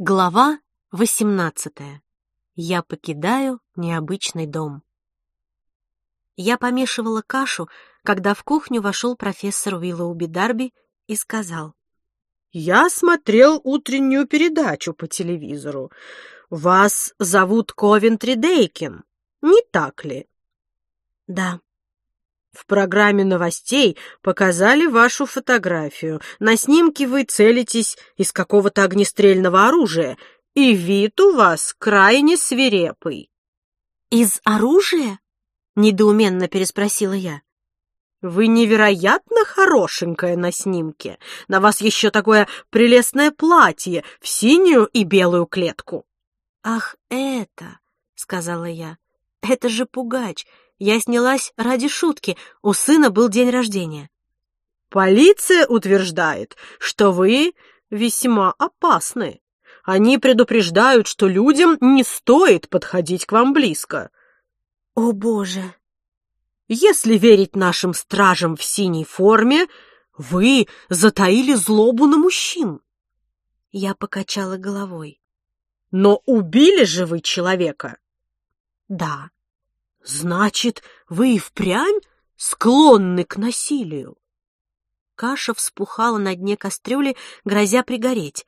Глава 18. Я покидаю необычный дом. Я помешивала кашу, когда в кухню вошел профессор Уиллоуби Дарби и сказал. «Я смотрел утреннюю передачу по телевизору. Вас зовут Ковентри Дейкин, не так ли?» «Да», в программе новостей показали вашу фотографию. На снимке вы целитесь из какого-то огнестрельного оружия, и вид у вас крайне свирепый. «Из оружия?» — недоуменно переспросила я. «Вы невероятно хорошенькая на снимке. На вас еще такое прелестное платье в синюю и белую клетку». «Ах, это!» — сказала я. «Это же пугач. Я снялась ради шутки, у сына был день рождения. Полиция утверждает, что вы весьма опасны. Они предупреждают, что людям не стоит подходить к вам близко. О, Боже! Если верить нашим стражам в синей форме, вы затаили злобу на мужчин. Я покачала головой. Но убили же вы человека? Да. Значит, вы и впрямь склонны к насилию? Каша вспухала на дне кастрюли, грозя пригореть.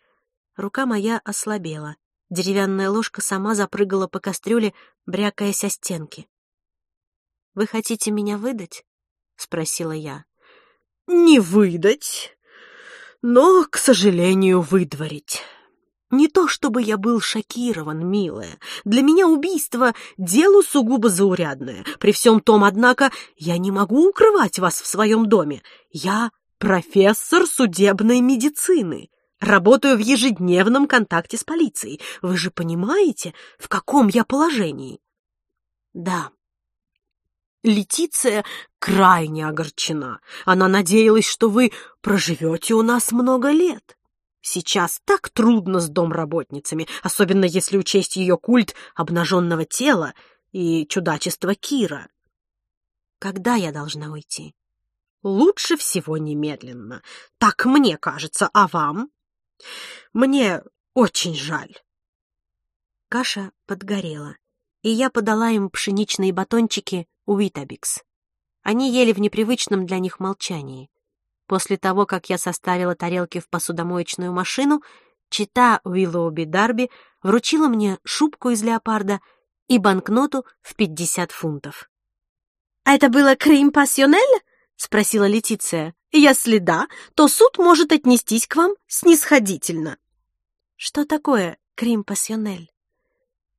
Рука моя ослабела. Деревянная ложка сама запрыгала по кастрюле, брякаясь о стенки. «Вы хотите меня выдать?» — спросила я. «Не выдать, но, к сожалению, выдворить». Не то чтобы я был шокирован, милая. Для меня убийство — дело сугубо заурядное. При всем том, однако, я не могу укрывать вас в своем доме. Я профессор судебной медицины. Работаю в ежедневном контакте с полицией. Вы же понимаете, в каком я положении? Да. Летиция крайне огорчена. Она надеялась, что вы проживете у нас много лет. Сейчас так трудно с домработницами, особенно если учесть ее культ обнаженного тела и чудачество Кира. Когда я должна уйти? Лучше всего немедленно. Так мне кажется, а вам? Мне очень жаль. Каша подгорела, и я подала им пшеничные батончики Уитабикс. Они ели в непривычном для них молчании. После того, как я составила тарелки в посудомоечную машину, чита Уиллоуби Дарби вручила мне шубку из леопарда и банкноту в пятьдесят фунтов. «А это было крем-пассионель?» — спросила Летиция. «Если да, то суд может отнестись к вам снисходительно». «Что такое крем-пассионель?»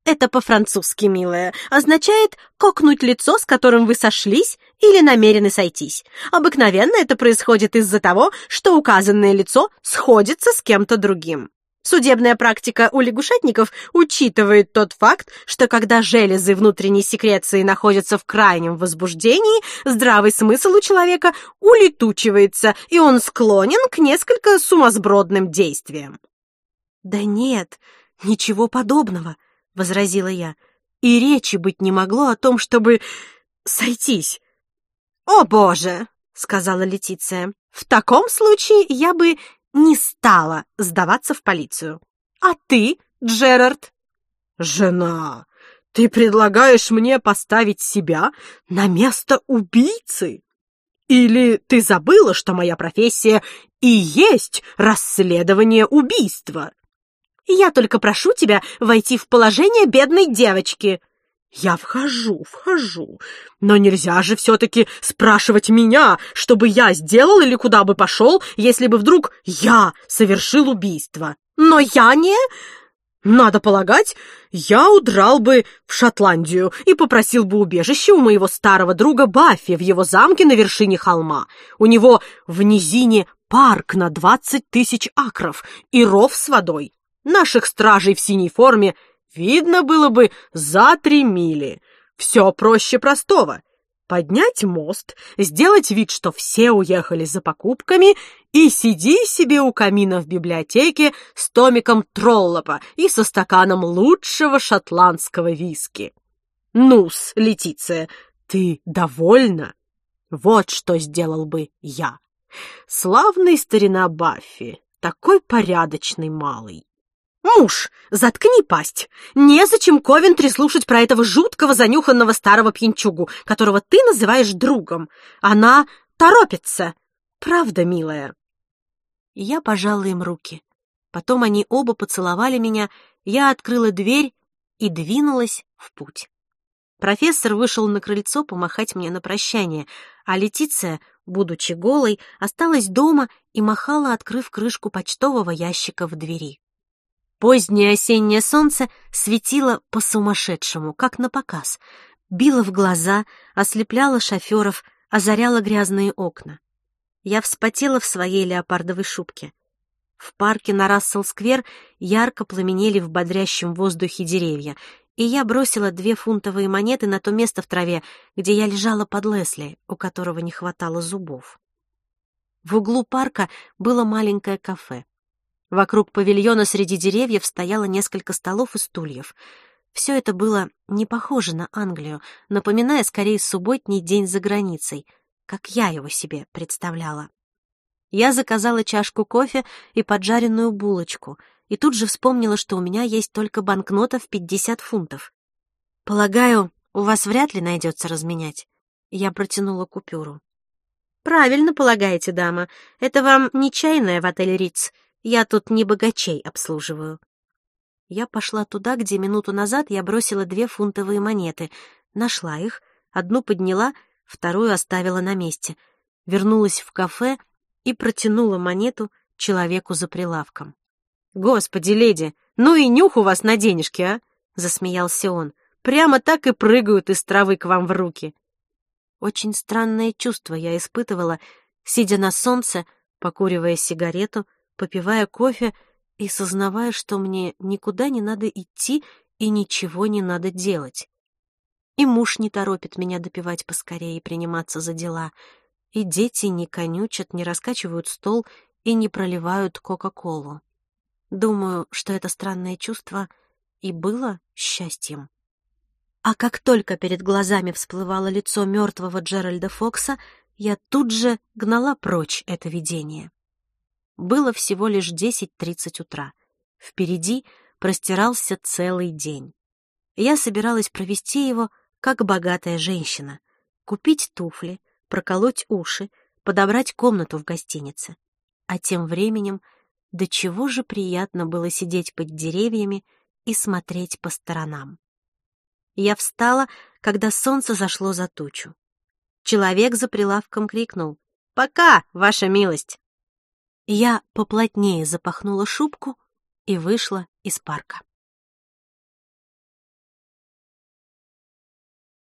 Это по-французски, милая, означает «кокнуть лицо, с которым вы сошлись или намерены сойтись». Обыкновенно это происходит из-за того, что указанное лицо сходится с кем-то другим. Судебная практика у лягушатников учитывает тот факт, что когда железы внутренней секреции находятся в крайнем возбуждении, здравый смысл у человека улетучивается, и он склонен к несколько сумасбродным действиям. Да нет, ничего подобного возразила я. И речи быть не могло о том, чтобы сойтись. О, боже, сказала Летиция. В таком случае я бы не стала сдаваться в полицию. А ты, Джерард? Жена, ты предлагаешь мне поставить себя на место убийцы? Или ты забыла, что моя профессия и есть расследование убийства? Я только прошу тебя войти в положение бедной девочки». «Я вхожу, вхожу. Но нельзя же все-таки спрашивать меня, чтобы я сделал или куда бы пошел, если бы вдруг я совершил убийство. Но я не...» Надо полагать, я удрал бы в Шотландию и попросил бы убежище у моего старого друга Баффи в его замке на вершине холма. У него в низине парк на двадцать тысяч акров и ров с водой. Наших стражей в синей форме видно было бы за три мили. Все проще простого. Поднять мост, сделать вид, что все уехали за покупками, и сиди себе у камина в библиотеке с томиком Троллопа и со стаканом лучшего шотландского виски. Ну-с, Летиция, ты довольна? Вот что сделал бы я. Славный старина Баффи, такой порядочный малый. Муж, заткни пасть! Незачем Ковентри слушать про этого жуткого занюханного старого пьянчугу, которого ты называешь другом. Она торопится. Правда, милая?» Я пожала им руки. Потом они оба поцеловали меня, я открыла дверь и двинулась в путь. Профессор вышел на крыльцо помахать мне на прощание, а Летиция, будучи голой, осталась дома и махала, открыв крышку почтового ящика в двери. Позднее осеннее солнце светило по-сумасшедшему, как на показ, било в глаза, ослепляло шоферов, озаряло грязные окна. Я вспотела в своей леопардовой шубке. В парке на Рассел-сквер ярко пламенели в бодрящем воздухе деревья, и я бросила две фунтовые монеты на то место в траве, где я лежала под Лесли, у которого не хватало зубов. В углу парка было маленькое кафе. Вокруг павильона среди деревьев стояло несколько столов и стульев. Все это было не похоже на Англию, напоминая скорее субботний день за границей, как я его себе представляла. Я заказала чашку кофе и поджаренную булочку, и тут же вспомнила, что у меня есть только банкнота в 50 фунтов. «Полагаю, у вас вряд ли найдется разменять». Я протянула купюру. «Правильно полагаете, дама. Это вам не чайная в отеле Риц. Я тут не богачей обслуживаю». Я пошла туда, где минуту назад я бросила две фунтовые монеты. Нашла их, одну подняла, вторую оставила на месте. Вернулась в кафе и протянула монету человеку за прилавком. «Господи, леди, ну и нюх у вас на денежки, а!» — засмеялся он. «Прямо так и прыгают из травы к вам в руки!» Очень странное чувство я испытывала, сидя на солнце, покуривая сигарету, попивая кофе и сознавая, что мне никуда не надо идти и ничего не надо делать. И муж не торопит меня допивать поскорее и приниматься за дела, и дети не конючат, не раскачивают стол и не проливают Кока-Колу. Думаю, что это странное чувство и было счастьем. А как только перед глазами всплывало лицо мертвого Джеральда Фокса, я тут же гнала прочь это видение. Было всего лишь 10.30 утра. Впереди простирался целый день. Я собиралась провести его как богатая женщина. Купить туфли, проколоть уши, подобрать комнату в гостинице. А тем временем до чего же приятно было сидеть под деревьями и смотреть по сторонам. Я встала, когда солнце зашло за тучу. Человек за прилавком крикнул «Пока, ваша милость!» Я поплотнее запахнула шубку и вышла из парка.